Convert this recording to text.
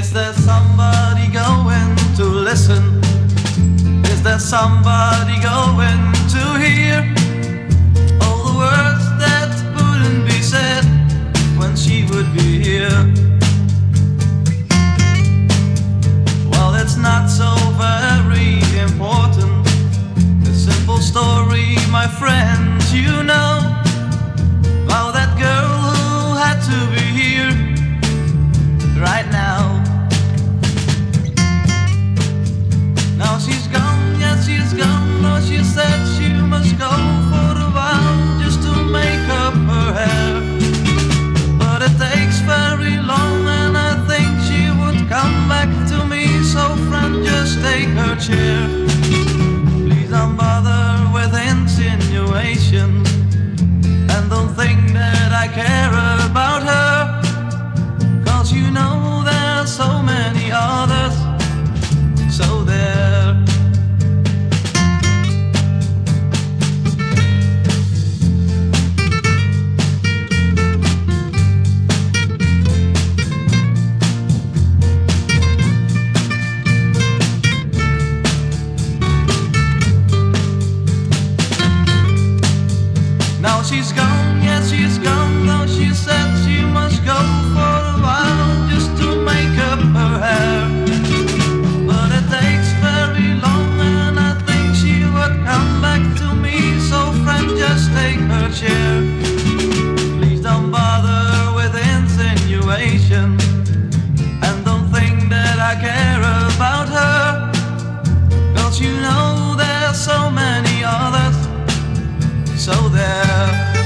Is there somebody going to listen? Is there somebody going to hear all the words that wouldn't be said when she would be here? Well, it's not so very important. A simple story, my friends, just take her chair. She's gone, yes, she's gone. Though she said she must go for a while just to make up her hair. But it takes very long, and I think she would come back to me. So, friend, just take her chair. So there.